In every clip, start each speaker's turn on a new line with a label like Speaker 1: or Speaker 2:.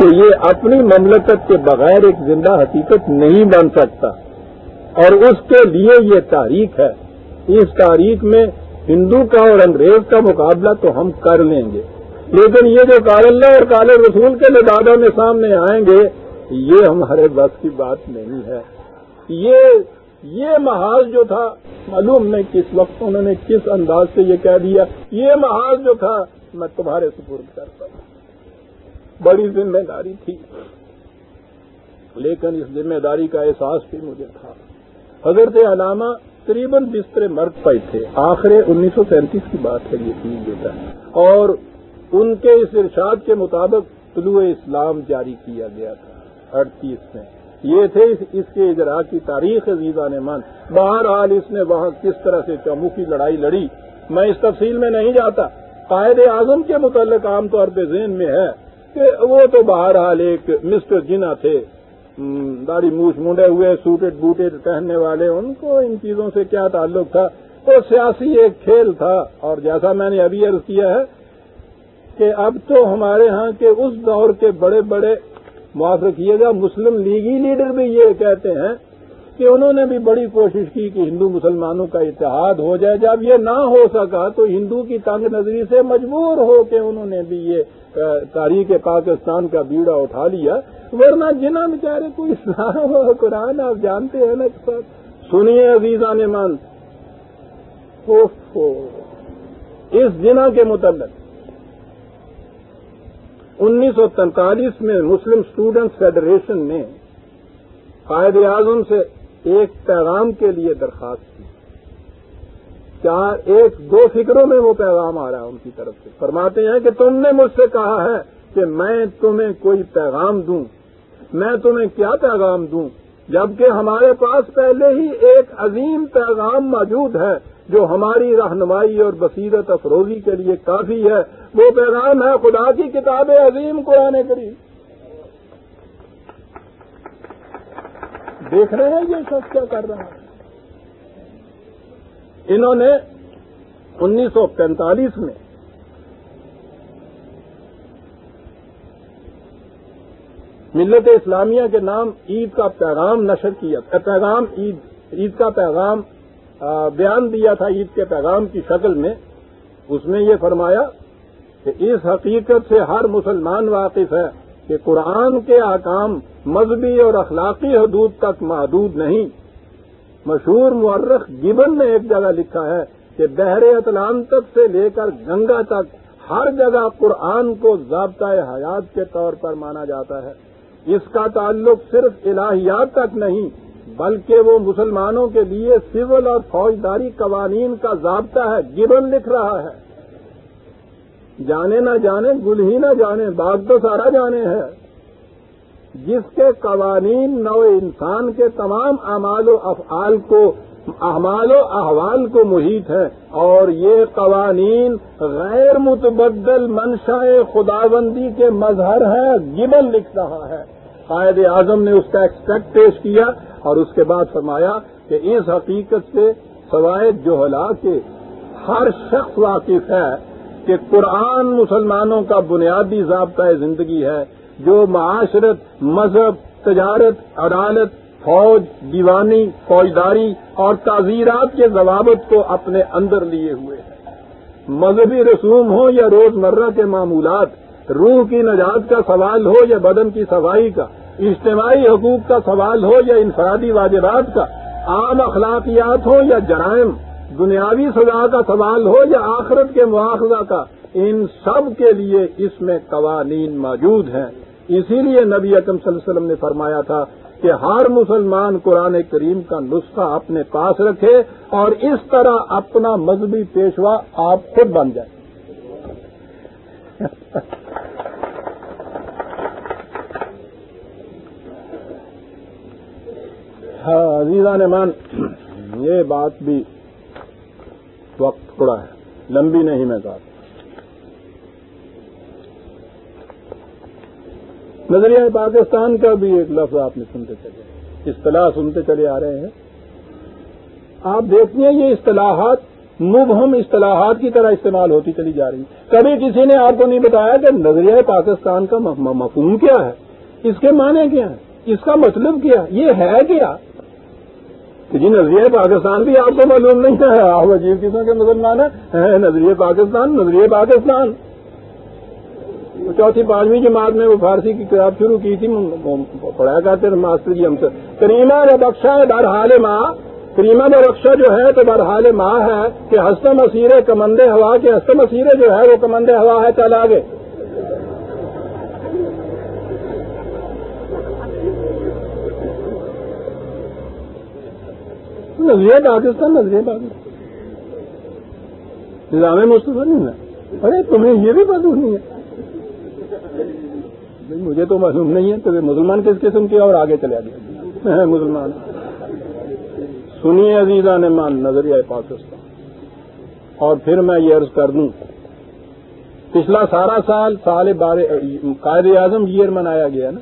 Speaker 1: کہ یہ اپنی مملکت کے بغیر ایک زندہ حقیقت نہیں بن سکتا۔ اور اس کے لیے یہ تاریخ ہے۔ اس تاریخ میں ہندو کا اور انگریز کا مقابلہ تو ہم کر لیں گے۔ لیکن یہ جو کال اللہ اور کال رسول کے لدادہ میں سامنے آئیں گے، یہ ہمارے بس کی بات نہیں ہے۔ یہ یہ محاذ جو تھا، معلوم نہیں کس وقت انہوں نے کس انداز سے یہ کہہ دیا۔ یہ محاذ جو تھا، میں تمہارے سپرد کرتا ہوں۔ بڑی ذمہ داری تھی۔ لیکن اس ذمہ داری کا احساس بھی مجھے تھا۔ حضرت علامہ تقریباً بستر مرد پہ تھے۔ آخر انیس سو سینتیس کی بات ہے یہ چیز جو ہے اور ان کے اس ارشاد کے مطابق طلوع اسلام جاری کیا گیا تھا۔ اڑتیس میں۔ یہ تھے اس کے اجرا کی تاریخ عزیزہ نے من بہرحال اس نے وہاں کس طرح سے چمو کی لڑائی لڑی۔ میں اس تفصیل میں نہیں جاتا۔ قائد اعظم کے متعلق عام طور پہ ذہن میں ہے۔ کہ وہ تو بہرحال ایک مسٹر جنا تھے داڑھی موچ مونڈے ہوئے سوٹڈ بوٹڈ پہننے والے، ان کو ان چیزوں سے کیا تعلق تھا؟ تو سیاسی ایک کھیل تھا، اور جیسا میں نے ابھی عرض کیا ہے کہ اب تو ہمارے ہاں کے اس دور کے بڑے بڑے معاف رکھیے گا، مسلم لیگی لیڈر بھی یہ کہتے ہیں کہ انہوں نے بھی بڑی کوشش کی کہ ہندو مسلمانوں کا اتحاد ہو جائے۔ جب یہ نہ ہو سکا تو ہندو کی تنگ نظری سے مجبور ہو کے انہوں نے بھی یہ تاریخ پاکستان کا بیڑا اٹھا لیا۔ ورنہ جنا بیچارے کوئی اسلام اور قرآن آپ جانتے ہیں نا سر سنیے عزیزہ نے مان اس جنا کے متعلق انیس سو تینتالیس میں مسلم اسٹوڈنٹس فیڈریشن نے قائد اعظم سے ایک پیغام کے لیے درخواست کی۔ چار ایک دو فکروں میں وہ پیغام آ رہا ہے ان کی طرف سے؟ فرماتے ہیں کہ تم نے مجھ سے کہا ہے کہ میں تمہیں کوئی پیغام دوں۔ میں تمہیں کیا پیغام دوں؟ جبکہ ہمارے پاس پہلے ہی ایک عظیم پیغام موجود ہے، جو ہماری رہنمائی اور بصیرت افروزی کے لیے کافی ہے۔ وہ پیغام ہے خدا کی کتاب عظیم قرآن کریم۔ دیکھ رہے ہیں یہ شخص کیا کر رہا ہے؟ انہوں نے انیس سو پینتالیس میں ملت اسلامیہ کے نام عید کا پیغام نشر کیا پیغام عید عید کا پیغام بیان دیا تھا عید کے پیغام کی شکل میں۔ اس میں یہ فرمایا کہ اس حقیقت سے ہر مسلمان واقف ہے کہ قرآن کے احکام مذہبی اور اخلاقی حدود تک محدود نہیں۔ مشہور مورخ گبن نے ایک جگہ لکھا ہے کہ بحر اطلانتک سے لے کر گنگا تک ہر جگہ قرآن کو ضابطۂ حیات کے طور پر مانا جاتا ہے۔ اس کا تعلق صرف الہیات تک نہیں، بلکہ وہ مسلمانوں کے لیے سول اور فوجداری قوانین کا ضابطہ ہے، گبن لکھ رہا ہے۔ جانے نہ جانے، گل ہی نہ جانے باغ تو سارا جانے ہے۔ جس کے قوانین نو انسان کے تمام اعمال و افعال کو اعمال و احوال کو محیط ہے اور یہ قوانین غیر متبدل منشا خداوندی کے مظہر ہے گبل لکھ رہا ہے۔ قائد اعظم نے اس کا ایکسپیکٹ پیش کیا اور اس کے بعد فرمایا کہ اس حقیقت سے سوائے جوہلا کے ہر شخص واقف ہے کہ قرآن مسلمانوں کا بنیادی ضابطۂ زندگی ہے۔ جو معاشرت، مذہب، تجارت، عدالت، فوج، دیوانی، فوجداری اور تعزیرات کے ضوابط کو اپنے اندر لیے ہوئے ہیں۔ مذہبی رسوم ہو یا روزمرہ کے معمولات، روح کی نجات کا سوال ہو یا بدن کی صفائی کا، اجتماعی حقوق کا سوال ہو یا انفرادی واجبات کا، عام اخلاقیات ہو یا جرائم، دنیاوی سزا کا سوال ہو یا آخرت کے مواخذہ کا، ان سب کے لیے اس میں قوانین موجود ہیں۔ اسی لیے نبی اکم صلی اللہ علیہ وسلم نے فرمایا تھا کہ ہر مسلمان قرآن کریم کا نسخہ اپنے پاس رکھے اور اس طرح اپنا مذہبی پیشوا آپ خود بن جائے۔ ہاں عزیزہ نے مان یہ بات بھی وقت تھوڑا ہے، لمبی نہیں میں کہا نظریہ پاکستان کا بھی ایک لفظ آپ نے سنتے چلے اصطلاح سنتے چلے آ رہے ہیں۔ آپ دیکھتے ہیں یہ اصطلاحات مبہم اصطلاحات کی طرح استعمال ہوتی چلی جا رہی کبھی کسی نے آپ کو نہیں بتایا کہ نظریہ پاکستان کا مفہوم کیا ہے؟ اس کے معنی کیا ہے اس کا مطلب کیا یہ ہے کیا؟ جی نظریہ پاکستان بھی آپ کو معلوم نہیں ہے۔ آپ عجیب قسم کے مسلمان ہیں۔ نظریہ پاکستان نظریہ پاکستان۔ چوتھی پانچویں جماعت میں وہ فارسی کی کتاب شروع کی تھی پڑھایا کرتے تھے، ماسٹر جی ہم سے۔ کریمہ نے بخشا ہے برحال ماں کریمہ نے بخشا جو ہے تو برحال ماں ہے کہ ہستم اسیرے کمندے ہوا کے ہستم اسیرے جو ہے وہ کمندے ہوا ہے، چل آگے۔ نظریہ پاکستان نظریہ پاکستان۔ نظام مصطفیٰ نہیں ہے۔ ارے تمہیں یہ بھی پتا نہیں ہے۔ مجھے تو معلوم نہیں ہے تو مسلمان کس قسم کے اور آگے چلے گئے مسلمان۔ سنیے عزیزہ نے مان نظریہ پاکستان۔ اور پھر میں یہ عرض کر دوں، پچھلا سارا سال سال بارے، قائد اعظم ایئر منایا گیا نا۔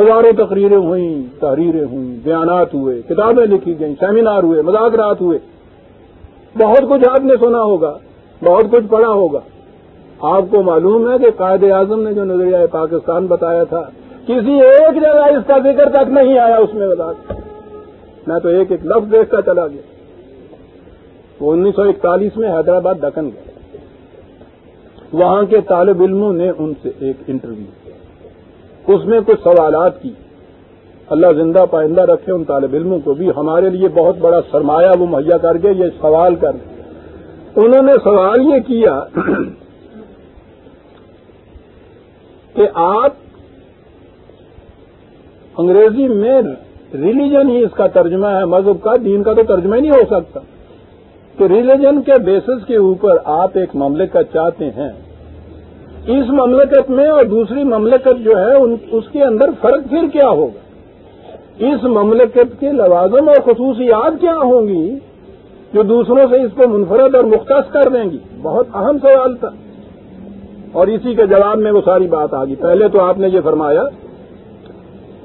Speaker 1: ہزاروں تقریریں ہوئیں، تحریریں ہوئیں، بیانات ہوئے، کتابیں لکھی گئیں، سیمینار ہوئے، مذاکرات ہوئے۔ بہت کچھ آپ نے سنا ہوگا، بہت کچھ پڑھا ہوگا۔ آپ کو معلوم ہے کہ قائد اعظم نے جو نظریہ پاکستان بتایا تھا، کسی ایک جگہ اس کا ذکر تک نہیں آیا اس میں بتا میں تو ایک ایک لفظ دیکھتا چلا گیا۔ وہ انیس سو اکتالیس میں حیدرآباد دکن گئے۔ وہاں کے طالب علموں نے ان سے ایک انٹرویو کیا۔ اس میں کچھ سوالات کی۔ اللہ زندہ پائندہ رکھے ان طالب علموں کو بھی۔ ہمارے لیے بہت بڑا سرمایہ وہ مہیا کر کے یہ سوال کر انہوں نے سوال یہ کیا کہ آپ انگریزی میں ریلیجن ہی اس کا ترجمہ ہے، مذہب کا، دین کا تو ترجمہ ہی نہیں ہو سکتا۔ کہ ریلیجن کے بیسس کے اوپر آپ ایک مملکت چاہتے ہیں، اس مملکت میں اور دوسری مملکت جو ہے اس کے اندر فرق پھر کیا ہوگا؟ اس مملکت کے لوازم اور خصوصیات کیا ہوں گی جو دوسروں سے اس کو منفرد اور مختص کر دیں گی؟ بہت اہم سوال تھا۔ اور اسی کے جواب میں وہ ساری بات آ گئی پہلے تو آپ نے یہ فرمایا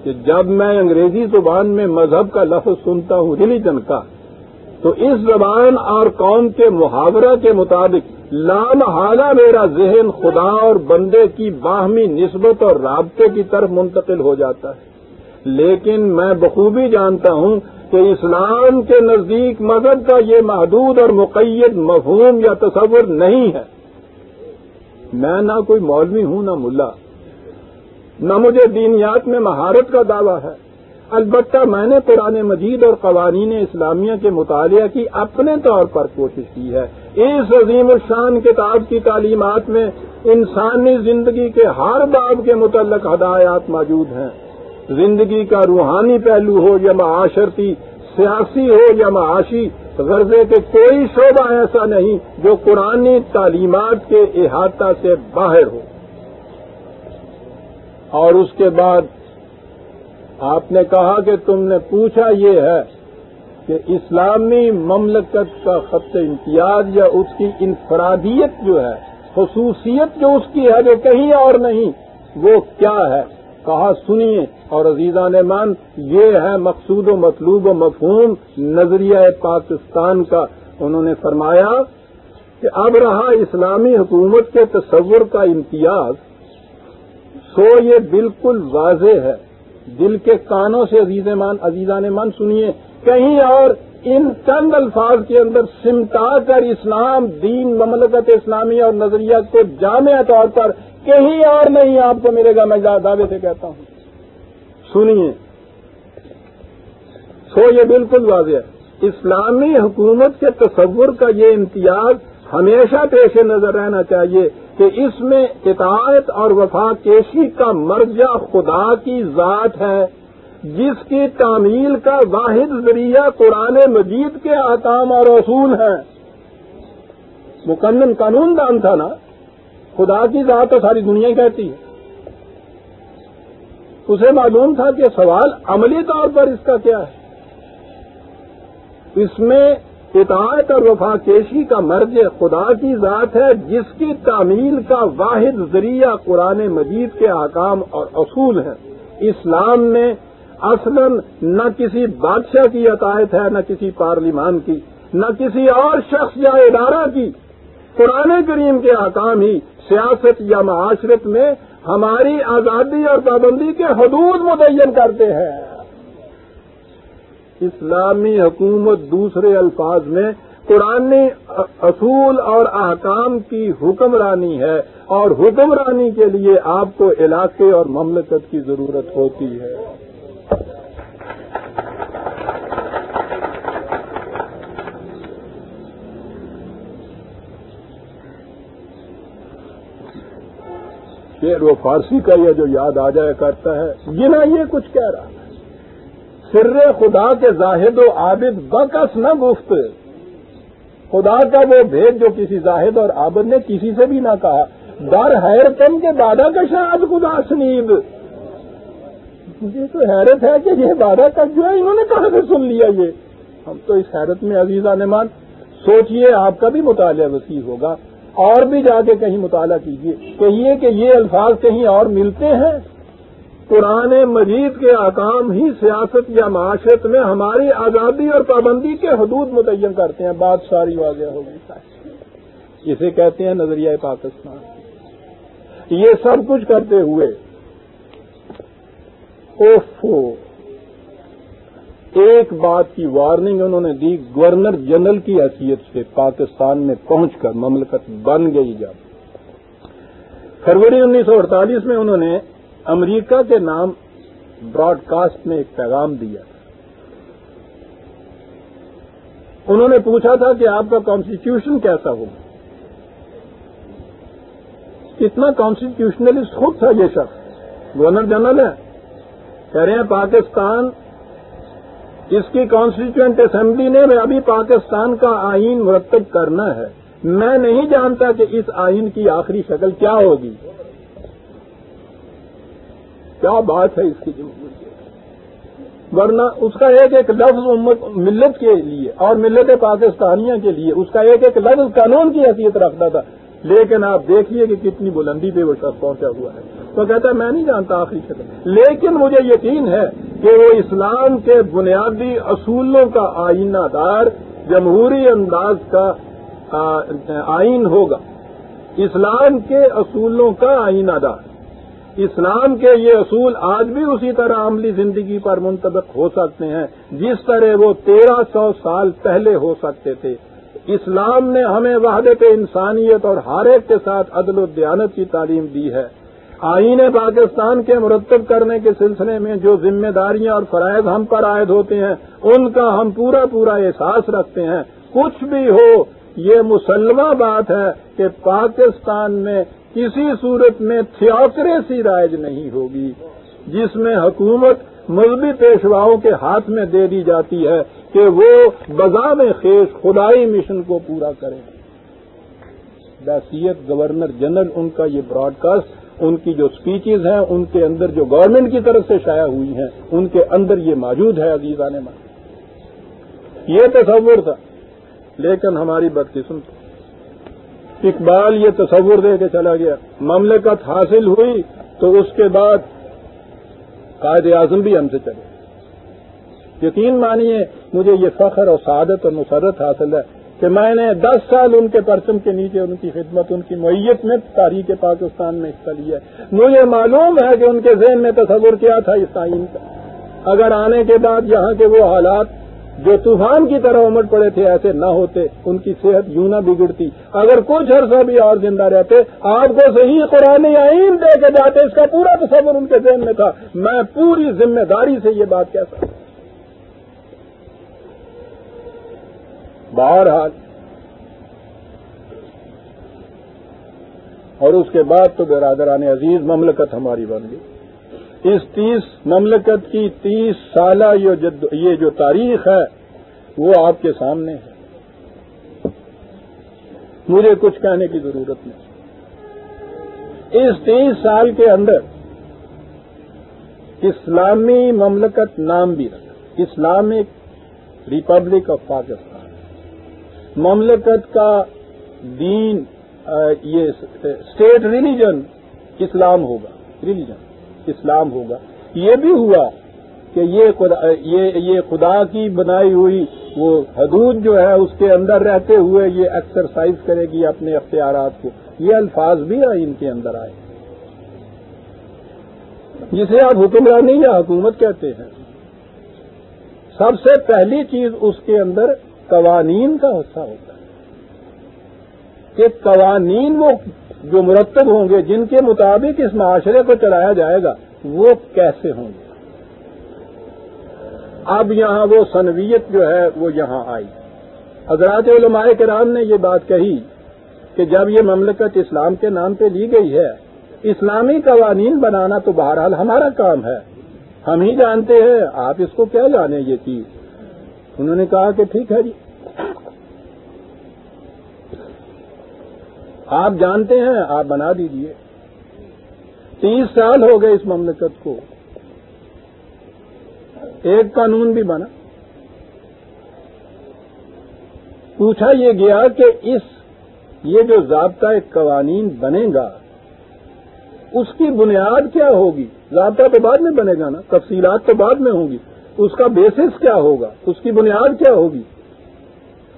Speaker 1: کہ جب میں انگریزی زبان میں مذہب کا لفظ سنتا ہوں ریلیجن کا تو اس زبان اور قوم کے محاورہ کے مطابق لام حالہ میرا ذہن خدا اور بندے کی باہمی نسبت اور رابطے کی طرف منتقل ہو جاتا ہے۔ لیکن میں بخوبی جانتا ہوں کہ اسلام کے نزدیک مذہب کا یہ محدود اور مقید مفہوم یا تصور نہیں ہے۔ میں نہ کوئی مولوی ہوں، نہ ملا۔ نہ مجھے دینیات میں مہارت کا دعویٰ ہے۔ البتہ میں نے قرآن مجید اور قوانین اسلامیہ کے مطالعہ کی اپنے طور پر کوشش کی ہے۔ اس عظیم الشان کتاب کی تعلیمات میں انسانی زندگی کے ہر باب کے متعلق ہدایات موجود ہیں۔ زندگی کا روحانی پہلو ہو یا معاشرتی، سیاسی ہو یا معاشی غرضے کے کوئی شعبہ ایسا نہیں جو قرآن تعلیمات کے احاطہ سے باہر ہو۔ اور اس کے بعد آپ نے کہا کہ تم نے پوچھا یہ ہے کہ اسلامی مملکت کا خط امتیاز یا اس کی انفرادیت جو ہے، خصوصیت جو اس کی ہے جو کہیں اور نہیں، وہ کیا ہے؟ کہا سنیے اور عزیزان مان یہ ہے مقصود و مطلوب و مفہوم نظریہ پاکستان کا۔ انہوں نے فرمایا کہ اب رہا اسلامی حکومت کے تصور کا امتیاز، سو یہ بالکل واضح ہے۔ دل کے کانوں سے عزیز مان عزیزان مان سنیے۔ کہیں اور ان چند الفاظ کے اندر سمٹا کر اسلام، دین، مملکت اسلامی اور نظریہ کو جامع طور پر کہیں اور نہیں آپ کو میرے گا میں دعوے سے کہتا ہوں۔ سنیے۔ سو یہ بالکل واضح ہے۔ اسلامی حکومت کے تصور کا یہ امتیاز ہمیشہ پیش نظر رہنا چاہیے کہ اس میں اطاعت اور وفا کیشی کا مرجع خدا کی ذات ہے، جس کی تعمیل کا واحد ذریعہ قرآن مجید کے احکام اور اصول ہیں۔ مکمل قانون دان تھا نا؟ خدا کی ذات تو ساری دنیا کہتی ہے۔ اسے معلوم تھا کہ سوال عملی طور پر اس کا کیا ہے۔ اس میں اطاعت اور وفا کیشی کا مرض خدا کی ذات ہے، جس کی تعمیل کا واحد ذریعہ قرآن مجید کے احکام اور اصول ہیں۔ اسلام میں اصلا نہ کسی بادشاہ کی عطایت ہے، نہ کسی پارلیمان کی، نہ کسی اور شخص یا ادارہ کی قرآن کریم کے حکام ہی سیاست یا معاشرت میں ہماری آزادی اور پابندی کے حدود متعین کرتے ہیں۔ اسلامی حکومت دوسرے الفاظ میں قرآن اصول اور احکام کی حکمرانی ہے اور حکمرانی کے لیے آپ کو علاقے اور مملکت کی ضرورت ہوتی ہے۔ شیر وہ فارسی کا یہ جو یاد آ جایا کرتا ہے یہ نہ یہ کچھ کہہ رہا ہے۔ سر خدا کے زاہد و عابد بکس نہ گفت۔ خدا کا وہ بھید جو کسی زاہد اور عابد نے کسی سے بھی نہ کہا۔ در حیر کے دادا کا شاید خدا سنیب۔ مجھے تو حیرت ہے کہ یہ دادا کا جو ہے، انہوں نے کہاں سے سن لیا یہ؟ ہم تو اس حیرت میں عزیزہ نمان سوچئے آپ کا بھی مطالعہ وسیع ہوگا۔ اور بھی جا کے کہیں مطالعہ کیجیے کہیے کہ یہ الفاظ کہیں اور ملتے ہیں؟ قرآن مجید کے احکام ہی سیاست یا معاشرت میں ہماری آزادی اور پابندی کے حدود متعین کرتے ہیں۔ بات ساری واضح ہوگی اسے کہتے ہیں نظریہ پاکستان۔ یہ سب کچھ کرتے ہوئے اوفو۔ ایک بات کی وارننگ انہوں نے دی، گورنر جنرل کی حیثیت سے پاکستان میں پہنچ کر مملکت بن گئی جب۔ فروری انیس سو اڑتالیس میں انہوں نے امریکہ کے نام براڈ کاسٹ میں ایک پیغام دیا۔ انہوں نے پوچھا تھا کہ آپ کا کانسٹیٹیوشن کیسا ہوگا کتنا کانسٹیٹیوشنلسٹ خود تھا یہ شخص؟ گورنر جنرل ہے کہہ رہے ہیں، پاکستان اس کی کانسٹیٹیوئنٹ اسمبلی نے ابھی پاکستان کا آئین مرتب کرنا ہے۔ میں نہیں جانتا کہ اس آئین کی آخری شکل کیا ہوگی۔ کیا بات ہے اس کی ورنہ اس کا ایک ایک لفظ امت، ملت کے لیے اور ملت پاکستانیہ کے لیے اس کا ایک ایک لفظ قانون کی حیثیت رکھتا تھا۔ لیکن آپ دیکھیے کہ کتنی بلندی پہ وہ شخص پہنچا ہوا ہے۔ تو کہتا ہے، میں نہیں جانتا آخری شکل۔ لیکن مجھے یقین ہے کہ وہ اسلام کے بنیادی اصولوں کا آئینہ دار جمہوری انداز کا آئین ہوگا۔ اسلام کے اصولوں کا آئینہ دار۔ اسلام کے یہ اصول آج بھی اسی طرح عملی زندگی پر منتبق ہو سکتے ہیں، جس طرح وہ تیرہ سو سال پہلے ہو سکتے تھے۔ اسلام نے ہمیں وحدت انسانیت اور ہر ایک کے ساتھ عدل و دیانت کی تعلیم دی ہے۔ آئین پاکستان کے مرتب کرنے کے سلسلے میں جو ذمہ داریاں اور فرائض ہم پر عائد ہوتے ہیں، ان کا ہم پورا پورا احساس رکھتے ہیں۔ کچھ بھی ہو، یہ مسلمہ بات ہے کہ پاکستان میں کسی صورت میں تھیوکریسی رائج نہیں ہوگی، جس میں حکومت مذہبی پیشواؤں کے ہاتھ میں دے دی جاتی ہے کہ وہ بزام خیش خدائی مشن کو پورا کریں۔ بحثیت گورنر جنرل، ان کا یہ براڈ کاسٹ ان کی جو سپیچز ہیں، ان کے اندر جو گورنمنٹ کی طرف سے شائع ہوئی ہیں، ان کے اندر یہ موجود ہے عزیزان میں یہ تصور تھا، لیکن ہماری بدقسمت۔ اقبال یہ تصور دے کے چلا گیا۔ مملکت حاصل ہوئی تو اس کے بعد قائد اعظم بھی ہم سے چلے۔ یقین مانیے، مجھے یہ فخر اور سعادت اور مسرت حاصل ہے۔ کہ میں نے دس سال ان کے پرچم کے نیچے ان کی خدمت، ان کی معیت میں تاریخ پاکستان میں حصہ لیا مجھے معلوم ہے کہ ان کے ذہن میں تصور کیا تھا اس تعین کا۔ اگر آنے کے بعد یہاں کے وہ حالات جو طوفان کی طرح امٹ پڑے تھے، ایسے نہ ہوتے، ان کی صحت یوں نہ بگڑتی۔ اگر کچھ عرصہ بھی اور زندہ رہتے، آپ کو صحیح قرآن آئین دے کے جاتے، اس کا پورا تصور ان کے ذہن میں تھا۔ میں پوری ذمہ داری سے یہ بات کہہ سکتا بہرحال، اور اس کے بعد تو برادران عزیز، مملکت ہماری بن گئی۔ اس تیس مملکت کی تیس سالہ یہ جو تاریخ ہے، وہ آپ کے سامنے ہے۔ مجھے کچھ کہنے کی ضرورت نہیں۔ اس تیس سال کے اندر اسلامی مملکت نام بھی رکھا۔ Islamic republic of Pakistan. مملکت کا دین یہ اسٹیٹ ریلیجن اسلام ہوگا ریلیجن اسلام ہوگا۔ یہ بھی ہوا کہ یہ خدا کی بنائی ہوئی وہ حدود جو ہے اس کے اندر رہتے ہوئے یہ ایکسرسائز کرے گی اپنے اختیارات کو۔ یہ الفاظ بھی ان کے اندر آئے۔ جسے آپ حکمرانی یا حکومت کہتے ہیں۔ سب سے پہلی چیز اس کے اندر قوانین کا حصہ ہوتا ہے۔ کہ قوانین وہ جو مرتب ہوں گے، جن کے مطابق اس معاشرے کو چلایا جائے گا، وہ کیسے ہوں گے؟ اب یہاں وہ سنویت جو ہے، وہ یہاں آئی۔ حضرات علماء کرام نے یہ بات کہی کہ جب یہ مملکت اسلام کے نام پہ لی گئی ہے، اسلامی قوانین بنانا تو بہرحال ہمارا کام ہے۔ ہم ہی جانتے ہیں، آپ اس کو کیا جانے یہ چیز؟ انہوں نے کہا کہ ٹھیک ہے جی۔ آپ جانتے ہیں، آپ بنا دیجیے۔ تیس سال ہو گئے اس مملکت کو۔ ایک قانون بھی بنا۔ پوچھا یہ گیا کہ اس، یہ جو ضابطہ ایک قوانین بنے گا، اس کی بنیاد کیا ہوگی؟ ضابطہ تو بعد میں بنے گا نا، تفصیلات تو بعد میں ہوں گی۔ اس کا بیسس کیا ہوگا؟ اس کی بنیاد کیا ہوگی؟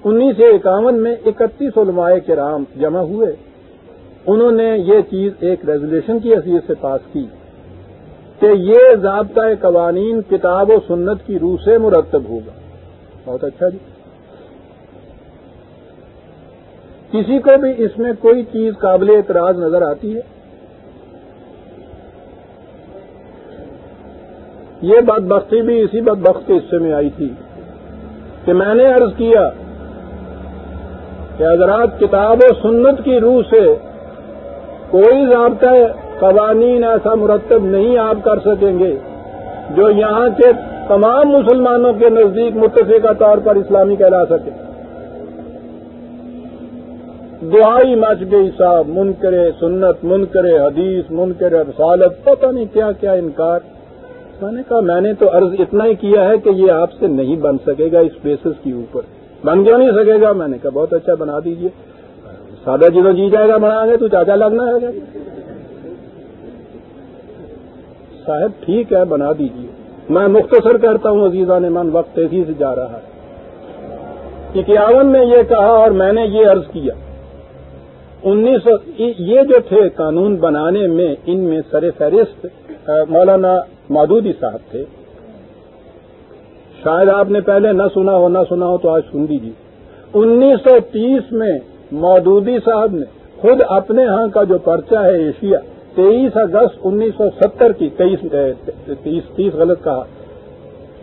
Speaker 1: انیس سو اکاون میں اکتیس علماء کرام جمع ہوئے۔ انہوں نے یہ چیز ایک ریزولیشن کی حیثیت سے پاس کی کہ یہ ضابطۂ قوانین کتاب و سنت کی روح سے مرتب ہوگا۔ بہت اچھا جی۔ کسی کو بھی اس میں کوئی چیز قابل اعتراض نظر آتی ہے؟ یہ بات بختی بھی اسی بات بخت کے حصے میں آئی تھی کہ میں نے عرض کیا کہ حضرات کتاب و سنت کی روح سے کوئی ضابطہ قوانین ایسا مرتب نہیں آپ کر سکیں گے جو یہاں کے تمام مسلمانوں کے نزدیک متفقہ طور پر اسلامی کہلا سکے۔ دعائی مچ گئی صاحب من کرے سنت من کرے حدیث من کرے رسالت، پتہ نہیں کیا کیا انکار۔ میں نے کہا میں نے تو عرض اتنا ہی کیا ہے کہ یہ آپ سے نہیں بن سکے گا اس بیسس کے اوپر۔ بن کیوں نہیں سکے گا؟ میں نے کہا بہت اچھا بنا دیجیے۔ سادہ جدو جی جائے گا بنا گے تو چاچا لگنا ہے صاحب ٹھیک ہے، بنا دیجیے۔ میں مختصر کرتا ہوں عزیزہ نے من وقت تیزی سے جا رہا ہے۔ اکیاون میں یہ کہا اور میں نے یہ عرض کیا۔ انیس سو یہ جو تھے قانون بنانے میں، ان میں سر فہرست مولانا مادودی صاحب تھے۔ شاید آپ نے پہلے نہ سنا ہو، نہ سنا ہو تو آج سن دیجیے انیس سو تیس میں مودودی صاحب نے خود اپنے ہاں کا جو پرچہ ہے ایشیا، تیئیس اگست انیس سو ستر کی، تیئیس تیس تیس غلط کہا۔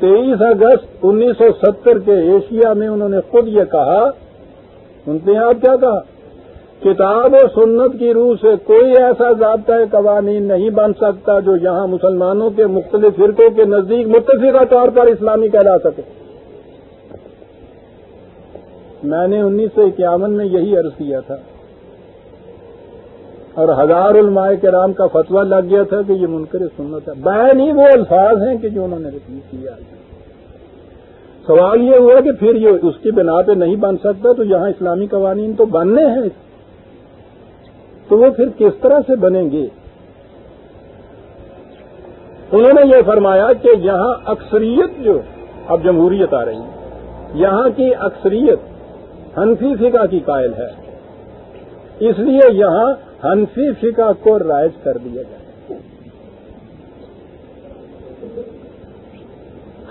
Speaker 1: تیئیس اگست انیس سو ستر کے ایشیا میں انہوں نے خود یہ کہا۔ سنتے ہیں آپ کیا کہا؟ کتاب و سنت کی روح سے کوئی ایسا ضابطۂ قوانین نہیں بن سکتا جو یہاں مسلمانوں کے مختلف فرقوں کے نزدیک متفقہ طور پر اسلامی کہلا سکے۔ میں نے انیس سو اکیاون میں یہی عرض کیا تھا۔ اور ہزار علماء کرام کا فتویٰ لگ گیا تھا کہ یہ منکر سنت ہے۔ بین ہی وہ الفاظ ہیں کہ جو انہوں نے رپیٹ کیا سوال یہ ہوا کہ پھر یہ اس کی بنا پہ نہیں بن سکتا تو یہاں اسلامی قوانین تو بننے ہیں۔ تو وہ پھر کس طرح سے بنیں گے؟ انہوں نے یہ فرمایا کہ یہاں اکثریت جو اب جمہوریت آ رہی ہے، یہاں کی اکثریت ہنفی فقہ کی قائل ہے۔ اس لیے یہاں ہنفی فقہ کو رائج کر دیا جائے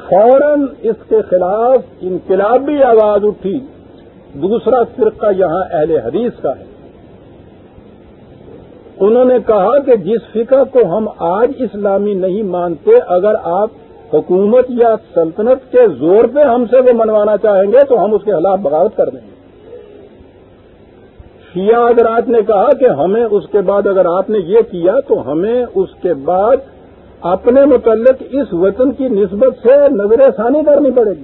Speaker 1: فوراً اس کے خلاف انقلابی آواز اٹھی۔ دوسرا فرقہ یہاں اہل حدیث کا ہے۔ انہوں نے کہا کہ جس فقہ کو ہم آج اسلامی نہیں مانتے، اگر آپ حکومت یا سلطنت کے زور پہ ہم سے وہ منوانا چاہیں گے، تو ہم اس کے خلاف بغاوت کر دیں گے۔ شیعہ حضرات نے کہا کہ ہمیں اس کے بعد اگر آپ نے یہ کیا، تو ہمیں اس کے بعد اپنے متعلق اس وطن کی نسبت سے نظر ثانی کرنی پڑے گی۔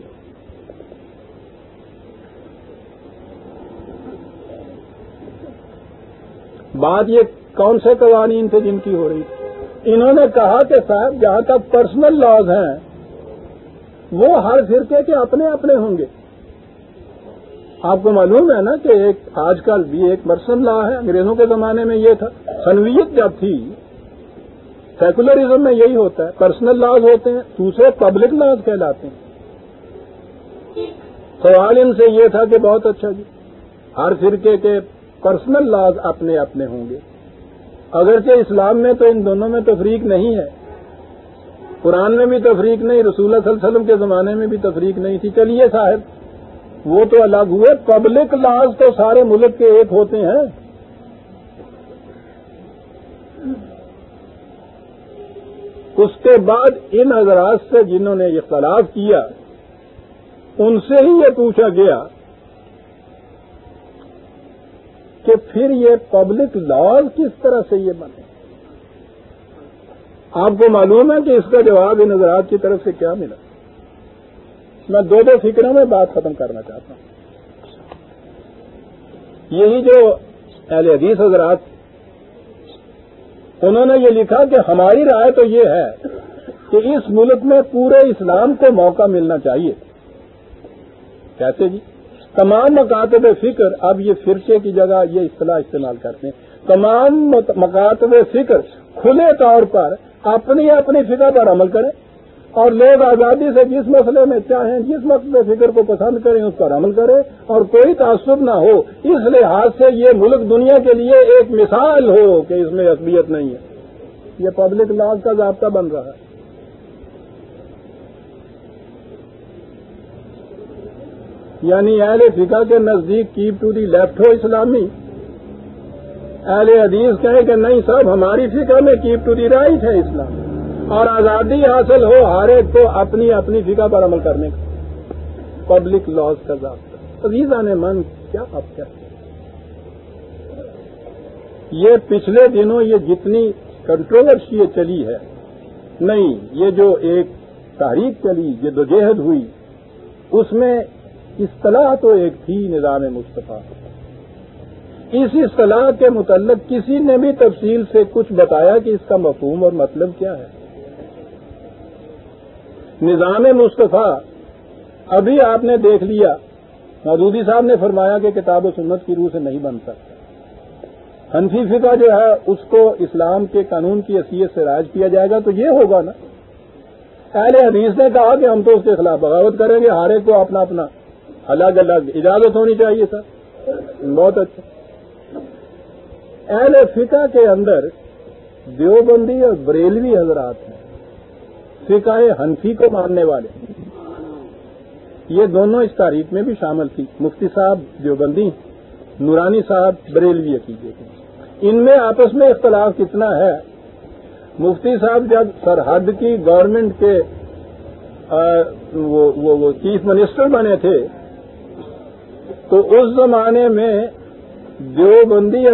Speaker 1: بات یہ کون سے قوانین تھے جن کی ہو رہی تھی؟ انہوں نے کہا کہ صاحب، جہاں تک پرسنل لاز ہیں، وہ ہر فرقے کے اپنے اپنے ہوں گے۔ آپ کو معلوم ہے نا کہ ایک آج کل بھی ایک پرسنل لا ہے۔ انگریزوں کے زمانے میں یہ تھا۔ سنویت جب تھی سیکولرزم میں یہی ہوتا ہے۔ پرسنل لاز ہوتے ہیں، دوسرے پبلک لاز کہلاتے ہیں۔ سوال ان سے یہ تھا کہ بہت اچھا جی۔ ہر فرقے کے پرسنل لاز اپنے اپنے ہوں گے۔ اگرچہ اسلام میں تو ان دونوں میں تفریق نہیں ہے۔ قرآن میں بھی تفریق نہیں، رسول اللہ صلی اللہ علیہ وسلم کے زمانے میں بھی تفریق نہیں تھی۔ چلیے صاحب، وہ تو الگ ہوئے۔ پبلک لاز تو سارے ملک کے ایک ہوتے ہیں۔ اس کے بعد ان حضرات سے جنہوں نے اختلاف کیا، ان سے ہی یہ پوچھا گیا کہ پھر یہ پبلک لاز کس طرح سے یہ بنے؟ آپ کو معلوم ہے کہ اس کا جواب ان حضرات کی طرف سے کیا ملا؟ میں دو دو فکروں میں بات ختم کرنا چاہتا ہوں۔ یہی جو اہل حدیث حضرات، انہوں نے یہ لکھا کہ ہماری رائے تو یہ ہے کہ اس ملک میں پورے اسلام کو موقع ملنا چاہیے۔ کیسے جی؟ تمام مکاتب فکر، اب یہ فرقے کی جگہ یہ اصطلاح استعمال کرتے ہیں۔ تمام مکاتب فکر کھلے طور پر اپنی اپنی فکر پر عمل کریں۔ اور لوگ آزادی سے جس مسئلے میں چاہیں، جس مسئلے فکر کو پسند کریں، اس پر عمل کریں۔ اور کوئی تعصب نہ ہو، اس لحاظ سے یہ ملک دنیا کے لیے ایک مثال ہو کہ اس میں اصلیت نہیں ہے۔ یہ پبلک لاز کا ضابطہ بن رہا ہے۔ یعنی اہل فکا کے نزدیک کیپ ٹو دی لیفٹ ہو اسلامی۔ اہل حدیث کہیں کہ نہیں صاحب، ہماری فکر میں کیپ ٹو دی رائٹ ہے اسلام۔ اور آزادی حاصل ہو ہر ایک کو اپنی اپنی فکا پر عمل کرنے کا۔ پبلک لاس کا ضابطہ۔ عزیزہ نے من، کیا آپ کیا یہ پچھلے دنوں یہ جتنی کنٹروورسی چلی ہے، نہیں، یہ جو ایک تحریک چلی جدوجہد ہوئی، اس میں اصطلاح تو ایک تھی نظام مصطفیٰ۔ اس اصطلاح کے متعلق کسی نے بھی تفصیل سے کچھ بتایا کہ اس کا مفہوم اور مطلب کیا ہے۔ نظام مصطفیٰ، ابھی آپ نے دیکھ لیا۔ مودودی صاحب نے فرمایا کہ کتاب و سنت کی روح سے نہیں بن سکتا۔ حنفی فقہ جو ہے، اس کو اسلام کے قانون کی حیثیت سے راج کیا جائے گا تو یہ ہوگا نا۔ اہل حدیث نے کہا کہ ہم تو اس کے خلاف بغاوت کریں گے، ہر ایک کو اپنا اپنا الگ الگ، اجازت ہونی چاہیے سر۔ بہت اچھا۔ اہل فقہ کے اندر دیوبندی اور بریلوی حضرات ہیں۔ فقہ حنفی کو ماننے والے۔ یہ دونوں اس تاریخ میں بھی شامل تھی۔ مفتی صاحب دیوبندی نورانی صاحب بریلوی عقیدے کے ان میں آپس میں اختلاف کتنا ہے؟ مفتی صاحب جب سرحد کی گورنمنٹ کے وہ چیف منسٹر بنے تھے تو اس زمانے میں دیوبندی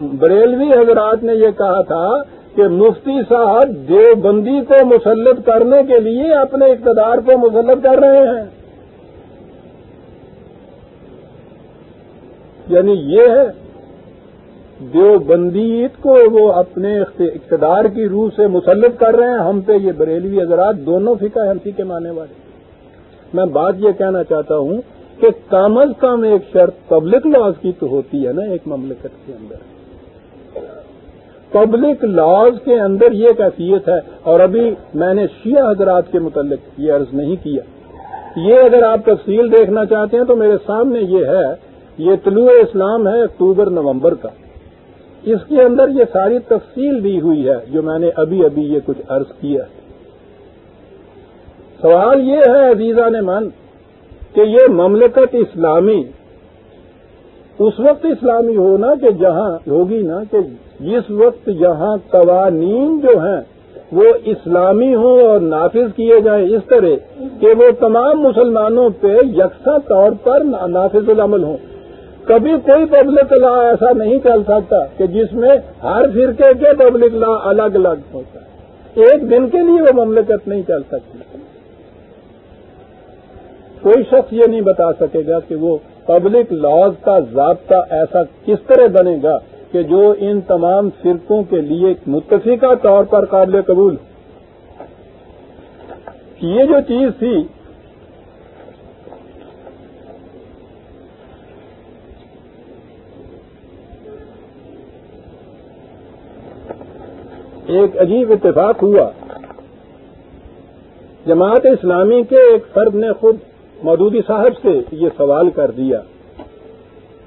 Speaker 1: بریلوی حضرات نے یہ کہا تھا کہ مفتی صاحب دیوبندی کو مسلط کرنے کے لیے اپنے اقتدار کو مسلط کر رہے ہیں۔ یعنی یہ ہے، دیوبندیت کو وہ اپنے اقتدار کی روح سے مسلط کر رہے ہیں۔ ہم پہ یہ بریلوی حضرات دونوں فقہ ہنسی کے ماننے والے میں بات یہ کہنا چاہتا ہوں کہ کم از کم ایک شرط پبلک لاز کی تو ہوتی ہے نا ایک مملکت کے اندر۔ پبلک لاز کے اندر یہ کیفیت ہے، اور ابھی میں نے شیعہ حضرات کے متعلق یہ عرض نہیں کیا۔ یہ اگر آپ تفصیل دیکھنا چاہتے ہیں تو میرے سامنے یہ ہے، یہ طلوع اسلام ہے اکتوبر نومبر کا۔ اس کے اندر یہ ساری تفصیل دی ہوئی ہے جو میں نے ابھی ابھی یہ کچھ عرض کیا سوال یہ ہے عزیزہ نے من کہ یہ مملکت اسلامی، اس وقت اسلامی ہونا کہ جہاں ہوگی نا کہ جس وقت یہاں قوانین جو ہیں وہ اسلامی ہوں اور نافذ کیے جائیں اس طرح کہ وہ تمام مسلمانوں پہ یکساں طور پر نافذ العمل ہوں۔ کبھی کوئی پبلک لا ایسا نہیں چل سکتا کہ جس میں ہر فرقے کے پبلک لا الگ الگ ہوتا۔ ہے ایک دن کے لیے وہ مملکت نہیں چل سکتی۔ کوئی شخص یہ نہیں بتا سکے گا کہ وہ پبلک لاز کا ضابطہ ایسا کس طرح بنے گا کہ جو ان تمام فرقوں کے لیے متفقہ طور پر قابل قبول یہ جو چیز تھی، ایک عجیب اتفاق ہوا۔ جماعت اسلامی کے ایک فرد نے خود مودودی صاحب سے یہ سوال کر دیا۔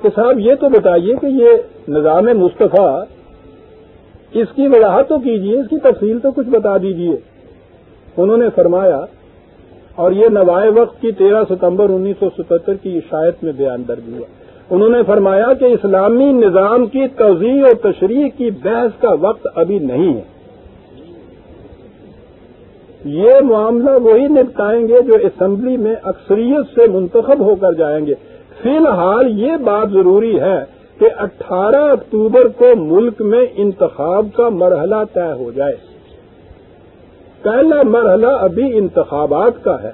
Speaker 1: کہ صاحب یہ تو بتائیے کہ یہ نظام مصطفیٰ اس کی وضاحت تو کیجیے اس کی تفصیل تو کچھ بتا دیجیے انہوں نے فرمایا، اور یہ نوائے وقت کی تیرہ ستمبر انیس سو ستہتر کی عشایت میں بیان درج ہوا۔ انہوں نے فرمایا کہ اسلامی نظام کی توضیع اور تشریح کی بحث کا وقت ابھی نہیں ہے۔ یہ معاملہ وہی نپٹائیں گے جو اسمبلی میں اکثریت سے منتخب ہو کر جائیں گے۔ فی الحال یہ بات ضروری ہے کہ اٹھارہ اکتوبر کو ملک میں انتخاب کا مرحلہ طے ہو جائے۔ پہلا مرحلہ ابھی انتخابات کا ہے۔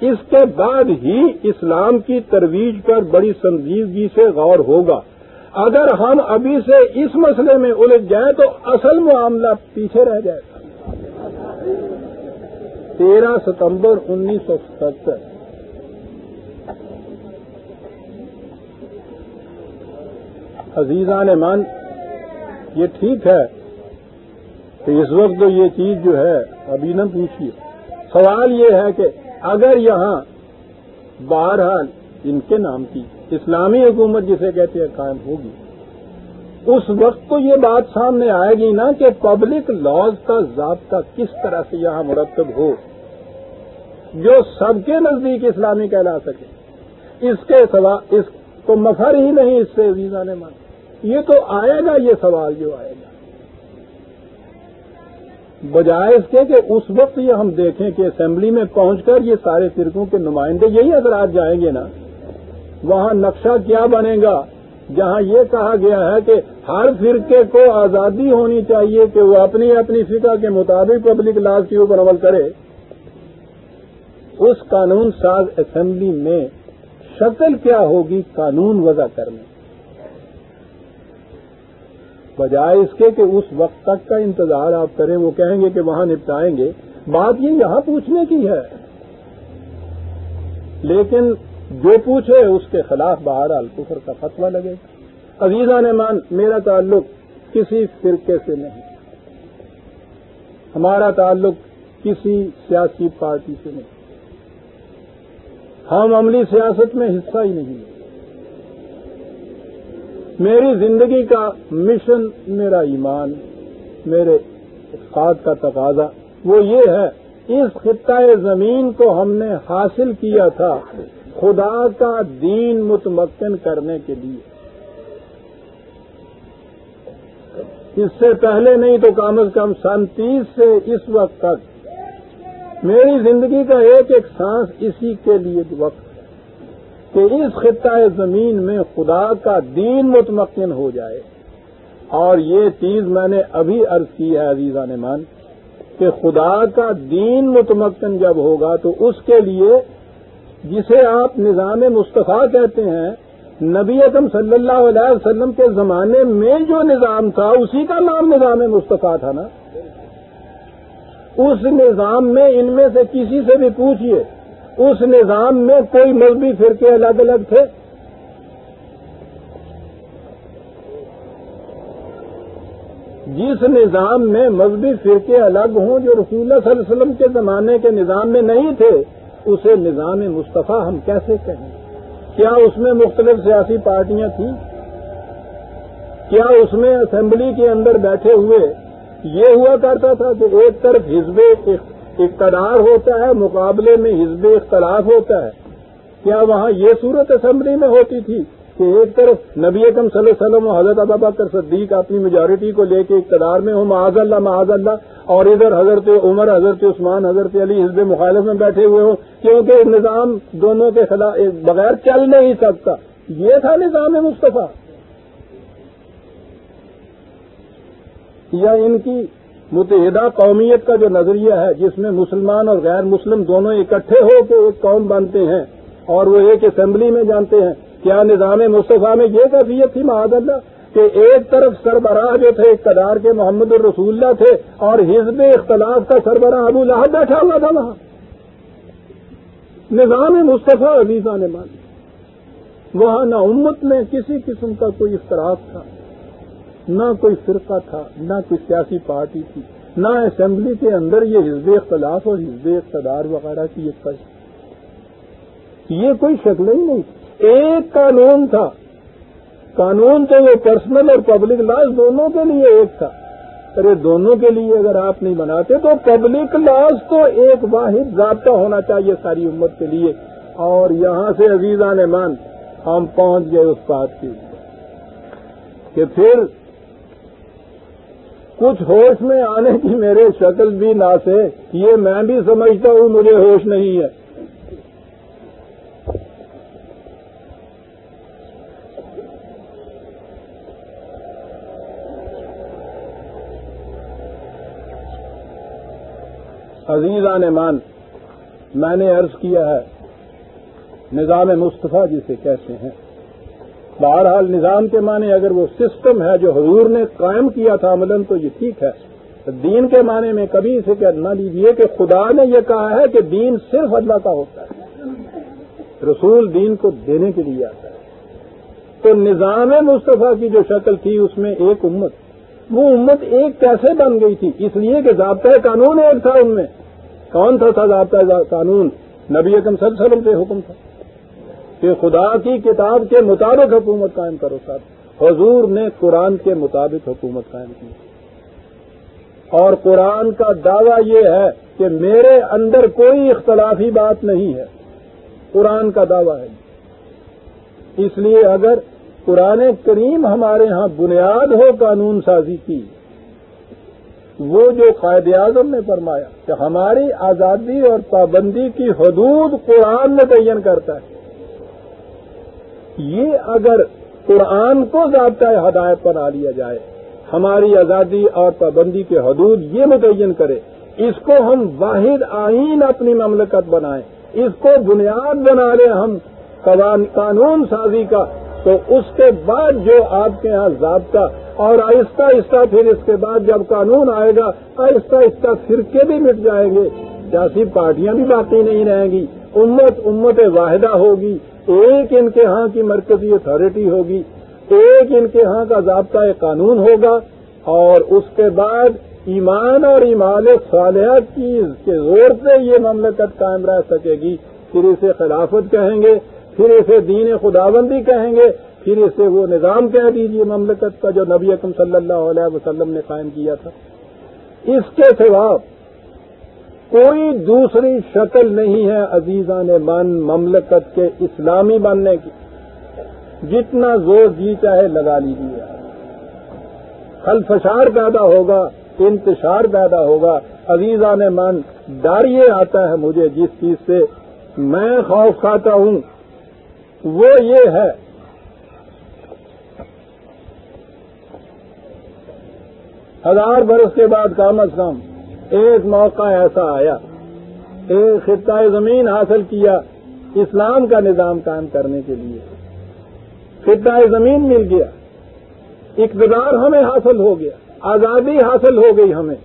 Speaker 1: اس کے بعد ہی اسلام کی ترویج پر بڑی سنجیدگی سے غور ہوگا۔ اگر ہم ابھی سے اس مسئلے میں الجھ جائیں تو اصل معاملہ پیچھے رہ جائے۔ گا تیرہ ستمبر انیس سو ستر عزیزان مان یہ ٹھیک ہے کہ اس وقت تو یہ چیز جو ہے ابھی نہ پوچھیے۔ سوال یہ ہے کہ اگر یہاں بہرحال ان کے نام کی اسلامی حکومت جسے کہتے ہیں قائم ہوگی اس وقت تو یہ بات سامنے آئے گی نا کہ پبلک لاز کا ضابطہ کس طرح سے یہاں مرتب ہو جو سب کے نزدیک اسلامی کہلا سکے۔ اس کے سوا اس کو مفر ہی نہیں، اس سے ویزا نے مان یہ تو آئے گا، یہ سوال جو آئے گا۔ بجائے اس کے کہ اس وقت یہ ہم دیکھیں کہ اسمبلی میں پہنچ کر یہ سارے فرقوں کے نمائندے یہی حضرات جائیں گے نا۔ وہاں نقشہ کیا بنے گا؟ جہاں یہ کہا گیا ہے کہ ہر فرقے کو آزادی ہونی چاہیے کہ وہ اپنی اپنی فقہ کے مطابق پبلک لاز کی اوپر عمل کرے، اس قانون ساز اسمبلی میں شکل کیا ہوگی قانون وضع کرنے۔ بجائے اس کے کہ اس وقت تک کا انتظار آپ کریں، وہ کہیں گے کہ وہاں نپٹائیں گے۔ بات یہ یہاں پوچھنے کی ہے۔ لیکن جو پوچھے اس کے خلاف باہر الکفر کا فتوا لگے۔ گا عزیزہ نعمان میرا تعلق کسی فرقے سے نہیں۔ ہمارا تعلق کسی سیاسی پارٹی سے نہیں۔ ہم عملی سیاست میں حصہ ہی نہیں۔ میری زندگی کا مشن، میرا ایمان، میرے خاد کا تقاضا، وہ یہ ہے، اس خطۂ زمین کو ہم نے حاصل کیا تھا۔ خدا کا دین متمکن کرنے کے لیے۔ اس سے پہلے نہیں تو کم از کم سنتیس سے اس وقت تک۔ میری زندگی کا ایک ایک سانس اسی کے لیے وقت ہے کہ اس خطۂ زمین میں خدا کا دین متمکن ہو جائے۔ اور یہ چیز میں نے ابھی عرض کی ہے عزیزہ نے مان کہ خدا کا دین متمکن جب ہوگا تو اس کے لیے جسے آپ نظام مصطفیٰ کہتے ہیں، نبی اعظم صلی اللہ علیہ وسلم کے زمانے میں جو نظام تھا، اسی کا نام نظام مصطفیٰ تھا نا۔ اس نظام میں ان میں سے کسی سے بھی پوچھئے، اس نظام میں کوئی مذہبی فرقے الگ الگ تھے؟ جس نظام میں مذہبی فرقے الگ ہوں جو رسول اللہ صلی اللہ علیہ وسلم کے زمانے کے نظام میں نہیں تھے اسے نظام مصطفیٰ ہم کیسے کہیں؟ کیا اس میں مختلف سیاسی پارٹیاں تھیں؟ کیا اس میں اسمبلی کے اندر بیٹھے ہوئے؟ یہ ہوا کرتا تھا کہ ایک طرف حزب اقتدار ہوتا ہے، مقابلے میں حزب اختلاف ہوتا ہے۔ کیا وہاں یہ صورت اسمبلی میں ہوتی تھی؟ کہ ایک طرف نبی اکم صلی اللہ علیہ وسلم و حضرت ابا کر صدیق اپنی میجورٹی کو لے کے اقتدار میں ہوں، معاذ اللہ معاذ اللہ، اور ادھر حضرت عمر، حضرت عثمان، حضرت علی حزب مخالف میں بیٹھے ہوئے ہوں، کیونکہ نظام دونوں کے خلاف بغیر چل نہیں سکتا۔ یہ تھا نظام مصطفیٰ۔ یا ان کی متحدہ قومیت کا جو نظریہ ہے، جس میں مسلمان اور غیر مسلم دونوں اکٹھے ہو کے ایک قوم بنتے ہیں، اور وہ ایک اسمبلی میں جانتے ہیں۔ کیا نظام مصطفیٰ میں یہ کیفیت تھی معاذ اللہ کہ ایک طرف سربراہ جو تھے اقتدار کے محمد الرسول اللہ تھے اور حزب اختلاف کا سربراہ ابو لہب بیٹھا ہوا تھا وہاں۔ نظام مصطفیٰ عزیزہ نے مان وہاں نہ امت میں کسی قسم کا کوئی اختلاف تھا، نہ کوئی فرقہ تھا، نہ کوئی سیاسی پارٹی تھی، نہ اسمبلی کے اندر یہ حزب اختلاف اور حزب اقتدار وغیرہ کی ایک فرض یہ کوئی شکل ہی نہیں تھی۔ ایک قانون تھا۔ قانون تو وہ پرسنل اور پبلک لاز دونوں کے لیے ایک تھا۔ ارے دونوں کے لیے اگر آپ نہیں بناتے تو پبلک لاز تو ایک واحد ضابطہ ہونا چاہیے ساری امت کے لیے۔ اور یہاں سے عزیزان مان، ہم پہنچ گئے اس بات کی۔ کہ پھر کچھ ہوش میں آنے کی میرے شکل بھی نہ سے یہ میں بھی سمجھتا ہوں مجھے ہوش نہیں ہے۔ عزیزان مان میں نے عرض کیا ہے، نظام مصطفیٰ جسے کہتے ہیں۔ بہرحال نظام کے معنی اگر وہ سسٹم ہے جو حضور نے قائم کیا تھا عمل تو یہ ٹھیک ہے۔ دین کے معنی میں کبھی اسے کہنا لیجیے کہ خدا نے یہ کہا ہے کہ دین صرف اللہ کا ہوتا ہے۔ رسول دین کو دینے کے لیے آتا ہے۔ تو نظام مصطفیٰ کی جو شکل تھی، اس میں ایک امت وہ امت ایک کیسے بن گئی تھی؟ اس لیے کہ ضابطۂ قانون ایک تھا ان میں۔ کون تھا تھا ضابطۂ قانون؟ نبی اکم صلی اللہ علیہ وسلم سے حکم تھا۔ کہ خدا کی کتاب کے مطابق حکومت قائم کرو صاحب حضور نے قرآن کے مطابق حکومت قائم کی۔ اور قرآن کا دعویٰ یہ ہے کہ میرے اندر کوئی اختلافی بات نہیں ہے۔ قرآن کا دعویٰ ہے۔ اس لیے اگر قرآن کریم ہمارے ہاں بنیاد ہو قانون سازی کی۔ وہ جو قائد اعظم نے فرمایا کہ ہماری آزادی اور پابندی کی حدود قرآن متعین کرتا ہے۔ یہ اگر قرآن کو ضابطۂ ہدایت پر آ لیا جائے، ہماری آزادی اور پابندی کے حدود یہ متعین کرے، اس کو ہم واحد آئین اپنی مملکت بنائیں، اس کو بنیاد بنا لیں ہم قانون سازی کا تو اس کے بعد جو آپ کے یہاں ضابطہ اور آہستہ آہستہ پھر اس کے بعد جب قانون آئے گا، آہستہ آہستہ فرقے بھی مٹ جائیں گے۔ سیاسی پارٹیاں بھی باقی نہیں رہیں گی۔ امت امت واحدہ ہوگی۔ ایک ان کے ہاں کی مرکزی اتارٹی ہوگی۔ ایک ان کے ہاں کا ضابطہ قانون ہوگا۔ اور اس کے بعد ایمان اور ایمان صالحہ کی کے زور سے یہ مملکت قائم رہ سکے گی۔ پھر اسے خلافت کہیں گے۔ پھر اسے دین خداوندی کہیں گے، پھر اسے وہ نظام کہہ دیجیے مملکت کا جو نبی اکم صلی اللہ علیہ وسلم نے قائم کیا تھا۔ اس کے سوا کوئی دوسری شکل نہیں ہے عزیزان من مملکت کے اسلامی بننے کی۔ جتنا زور جی چاہے لگا لیجیے خلفشار پیدا ہوگا، انتشار پیدا ہوگا۔ عزیزان من، ڈر یہ آتا ہے مجھے جس چیز سے میں خوف کھاتا ہوں۔ وہ یہ ہے ہزار برس کے بعد کام از کم ایک موقع ایسا آیا، ایک خطۂ زمین حاصل کیا اسلام کا نظام قائم کرنے کے لیے۔ خطۂ زمین مل گیا، اقتدار ہمیں حاصل ہو گیا، آزادی حاصل ہو گئی ہمیں۔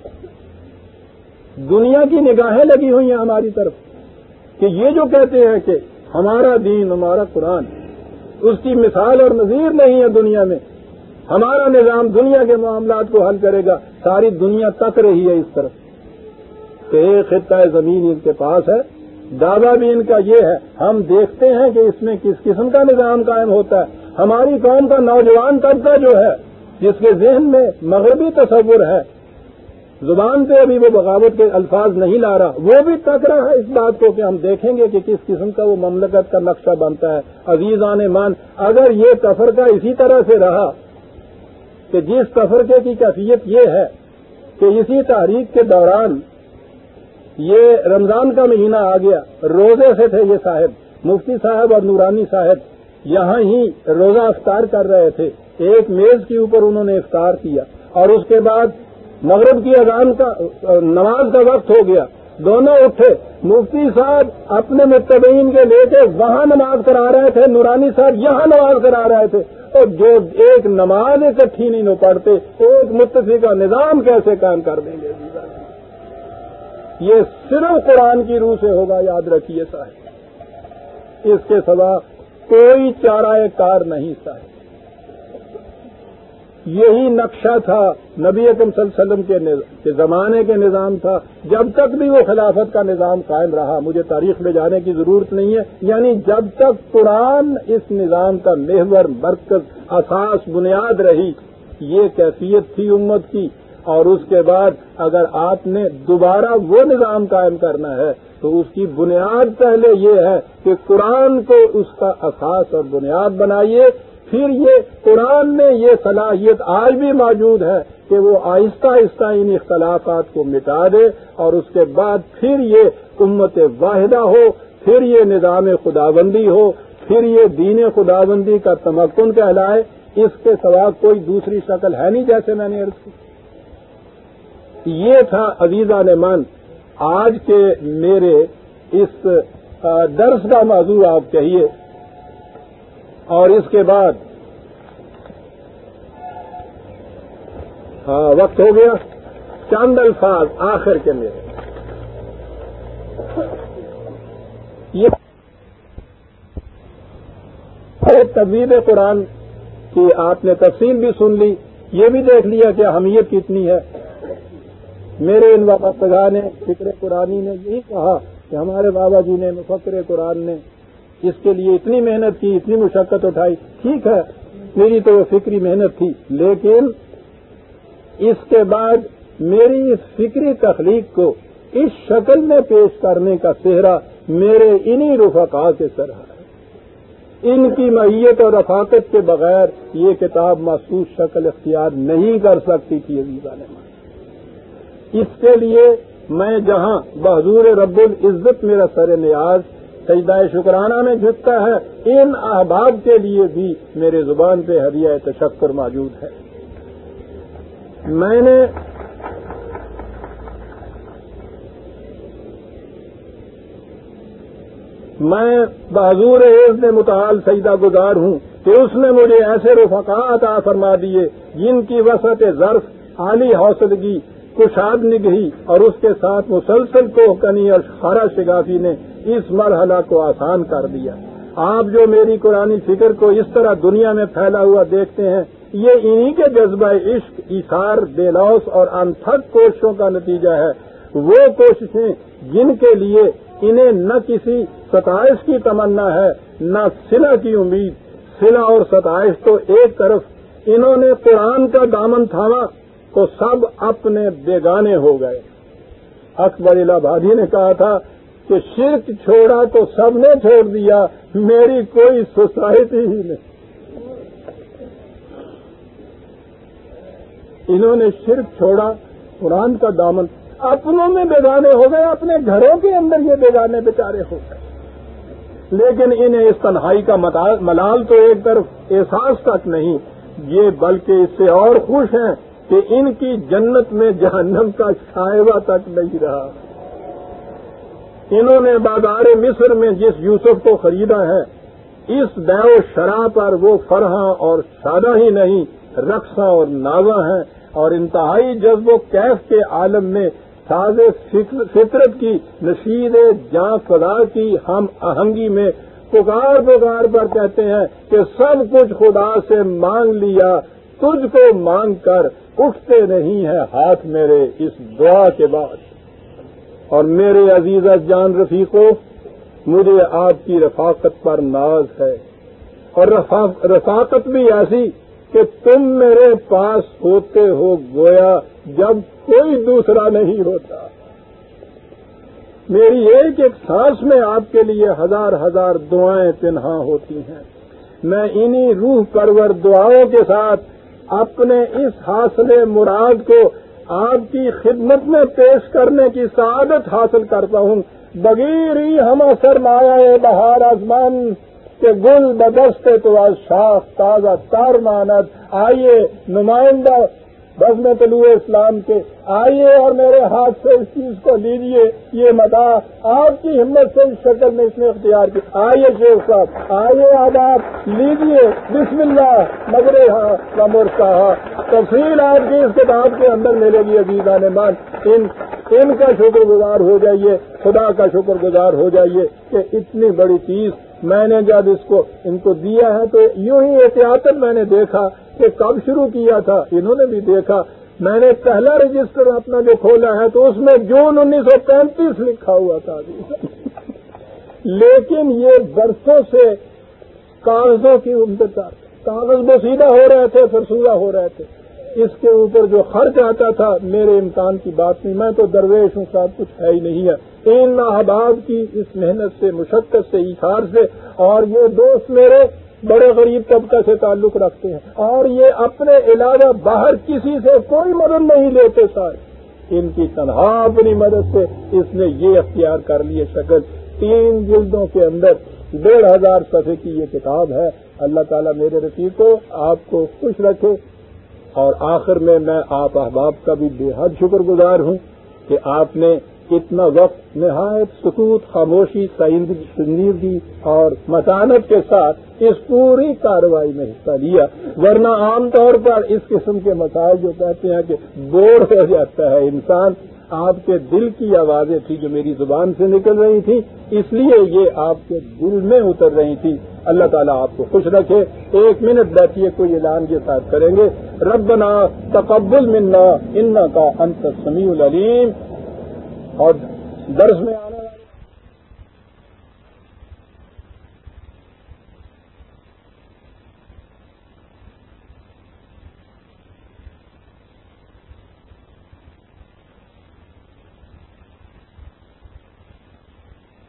Speaker 1: دنیا کی نگاہیں لگی ہوئی ہیں ہماری طرف کہ یہ جو کہتے ہیں کہ ہمارا دین، ہمارا قرآن۔ اس کی مثال اور نظیر نہیں ہے دنیا میں۔ ہمارا نظام دنیا کے معاملات کو حل کرے گا۔ ساری دنیا تک رہی ہے اس طرف۔ کہ ایک خطہ زمین ان کے پاس ہے۔ دعویٰ بھی ان کا یہ ہے۔ ہم دیکھتے ہیں کہ اس میں کس قسم کا نظام قائم ہوتا ہے۔ ہماری قوم کا نوجوان طبقہ جو ہے، جس کے ذہن میں مغربی تصور ہے زبان پہ ابھی وہ بغاوت کے الفاظ نہیں لا رہا، وہ بھی تک رہا ہے اس بات کو کہ ہم دیکھیں گے کہ کس قسم کا وہ مملکت کا نقشہ بنتا ہے۔ عزیز آنے مان اگر یہ تفرقہ اسی طرح سے رہا کہ جس تفرقے کی کیفیت یہ ہے کہ اسی تاریخ کے دوران یہ رمضان کا مہینہ آ گیا، روزے سے تھے یہ صاحب، مفتی صاحب اور نورانی صاحب یہاں ہی روزہ افطار کر رہے تھے۔ ایک میز کے اوپر انہوں نے افطار کیا اور اس کے بعد مغرب کی اذان کا، نماز کا وقت ہو گیا۔ دونوں اٹھے۔ مفتی صاحب اپنے متبین کے لے کے وہاں نماز کرا رہے تھے۔ نورانی صاحب یہاں نماز کرا رہے تھے۔ اور جو ایک نماز اکٹھی نہیں پڑھتے، ایک متفی کا نظام کیسے کام کر دیں گے؟ یہ صرف قرآن کی روح سے ہوگا، یاد رکھیے صاحب۔ اس کے سوا کوئی چارہ کار نہیں صاحب۔ یہی نقشہ تھا نبی اکم صلی اللہ علیہ وسلم کے زمانے کے نظام تھا۔ جب تک بھی وہ خلافت کا نظام قائم رہا، مجھے تاریخ میں جانے کی ضرورت نہیں ہے۔ یعنی جب تک قرآن اس نظام کا محور، مرکز، اساس، بنیاد رہی، یہ کیفیت تھی امت کی۔ اور اس کے بعد اگر آپ نے دوبارہ وہ نظام قائم کرنا ہے، تو اس کی بنیاد پہلے یہ ہے کہ قرآن کو اس کا اساس اور بنیاد بنائیے۔ پھر یہ قرآن میں یہ صلاحیت آج بھی موجود ہے کہ وہ آہستہ آہستہ ان اختلافات کو مٹا دے اور اس کے بعد پھر یہ امت واحدہ ہو، پھر یہ نظام خداوندی ہو، پھر یہ دین خداوندی کا تمکن کہلائے۔ اس کے سوا کوئی دوسری شکل ہے نہیں جیسے میں نے عرض کی۔ یہ تھا عزیزہ نے من آج کے میرے اس درس کا موضوع آپ کہیے۔ اور اس کے بعد ہاں وقت ہو گیا۔ چاند الفاظ آخر کے میرے یہ تبدیل قرآن کی آپ نے تفصیل بھی سن لی، یہ بھی دیکھ لیا کہ اہمیت کتنی ہے۔ میرے ان وابستگاہ نے، فکر قرآنی نے یہی کہا کہ ہمارے بابا جی نے، مفکر قرآن نے اس کے لیے اتنی محنت کی، اتنی مشقت اٹھائی۔ ٹھیک ہے، میری تو وہ فکری محنت تھی، لیکن اس کے بعد میری اس فکری تخلیق کو اس شکل میں پیش کرنے کا چہرہ میرے انہی رفقا کے سر ہے۔ ان کی معیت اور رفاقت کے بغیر یہ کتاب محسوس شکل اختیار نہیں کر سکتی تھی عزیزہ نے اس کے لیے میں جہاں بحضور رب العزت میرا سر نیاز سجدہ شکرانہ میں جھکتا ہے، ان احباب کے لیے بھی میرے زبان پہ ہدیہ تشکر موجود ہے۔ میں نے میں بحضور عز نے متعال سجدہ گزار ہوں کہ اس نے مجھے ایسے رفقا عطا فرما دیے جن کی وسعت ظرف عالی حوصلگی کشاد نگہی اور اس کے ساتھ مسلسل کو کنی اور خارا شگافی نے اس مرحلہ کو آسان کر دیا۔ آپ جو میری قرآن فکر کو اس طرح دنیا میں پھیلا ہوا دیکھتے ہیں، یہ انہی کے جذبہ عشق اشار بےلوس اور انتھک کوششوں کا نتیجہ ہے۔ وہ کوششیں جن کے لیے انہیں نہ کسی ستائش کی تمنا ہے، نہ سلا کی امید۔ سلا اور ستائش تو ایک طرف۔ انہوں نے قرآن کا دامن تھاما تو سب اپنے بیگانے ہو گئے۔ اکبر الہبادی نے کہا تھا کہ شرک چھوڑا تو سب نے چھوڑ دیا، میری کوئی سوسائٹی ہی نہیں۔ انہوں نے شرک چھوڑا، قرآن کا دامن اپنوں میں بیگانے ہو گئے، اپنے گھروں کے اندر یہ بیگانے بیچارے ہو گئے۔ لیکن انہیں اس تنہائی کا ملال تو ایک طرف احساس تک نہیں، یہ بلکہ اس سے اور خوش ہیں کہ ان کی جنت میں جہنم کا شائبہ تک نہیں رہا۔ انہوں نے بازار مصر میں جس یوسف کو خریدا ہے، اس و شرح پر وہ فرحاں اور سادہ ہی نہیں، رقصاں اور نازاں ہیں۔ اور انتہائی جذب و کیف کے عالم میں ساز فطرت کی نشید جاں خدا کی ہم آہنگی میں پکار پکار پر کہتے ہیں کہ سب کچھ خدا سے مانگ لیا، تجھ کو مانگ کر اٹھتے نہیں ہیں ہاتھ میرے اس دعا کے بعد۔ اور میرے عزیز جان رفیقوں مجھے آپ کی رفاقت پر ناز ہے۔ اور رفاقت بھی ایسی کہ تم میرے پاس ہوتے ہو گویا جب کوئی دوسرا نہیں ہوتا۔ میری ایک ایک سانس میں آپ کے لیے ہزار ہزار دعائیں تنہا ہوتی ہیں۔ میں انہی روح پرور دعاؤں کے ساتھ اپنے اس حاصل مراد کو آپ کی خدمت میں پیش کرنے کی سعادت حاصل کرتا ہوں۔ بغیر ہم اثر مایا بہار آسمان کے گل بدستے تو آج شاخ تازہ تار مانت آئیے نمائندہ بس میں طلوع اسلام کے، آئیے اور میرے ہاتھ سے اس چیز کو لیجیے یہ متا، آپ کی ہمت سے اس شکل میں اس نے اختیار کی آئیے شیخ صاحب، آئیے آب آپ لیجیے بسم اللہ مگر ہاں کمر کہا تفصیل آپ کی اس کتاب کے اندر ملے گی عزیز عالمان ان ان کا شکر گزار ہو جائیے، خدا کا شکر گزار ہو جائیے کہ اتنی بڑی چیز میں نے جب اس کو ان کو دیا ہے تو یوں ہی احتیاط میں نے دیکھا کہ کب شروع کیا تھا؟ انہوں نے بھی دیکھا۔ میں نے پہلا رجسٹر اپنا جو کھولا ہے تو اس میں جون انیس سو پینتیس لکھا ہوا تھا۔ لیکن یہ برسوں سے کاغذوں کی عمدہ کاغذ بسیدہ ہو رہے تھے فرسودہ ہو رہے تھے۔ اس کے اوپر جو خرچ آتا تھا، میرے امکان کی بات نہیں۔ میں تو درویش ہوں، ساتھ کچھ ہے ہی نہیں ہے۔ ان احباب کی اس محنت سے، مشقت سے اشار سے، اور یہ دوست میرے بڑے غریب طبقہ سے تعلق رکھتے ہیں اور یہ اپنے علاوہ باہر کسی سے کوئی مدد نہیں لیتے سارے۔ ان کی تنہا اپنی مدد سے اس نے یہ اختیار کر لیے شکل۔ تین جلدوں کے اندر ڈیڑھ ہزار صفحے کی یہ کتاب ہے۔ اللہ تعالیٰ میرے رفیق کو، آپ کو خوش رکھے۔ اور آخر میں میں آپ احباب کا بھی بے حد شکر گزار ہوں کہ آپ نے اتنا وقت، نہایت سکوت، خاموشی سنجیدگی اور متانت کے ساتھ اس پوری کارروائی میں حصہ لیا۔ ورنہ عام طور پر اس قسم کے مسائل جو کہتے ہیں کہ بور ہو جاتا ہے انسان، آپ کے دل کی آوازیں تھی جو میری زبان سے نکل رہی تھی اس لیے یہ آپ کے دل میں اتر رہی تھی اللہ تعالیٰ آپ کو خوش رکھے۔ ایک منٹ بیٹھیے، کوئی اعلان کے ساتھ کریں گے۔ ربنا تقبل منا ان کا انت سمیع العلیم۔ اور درس میں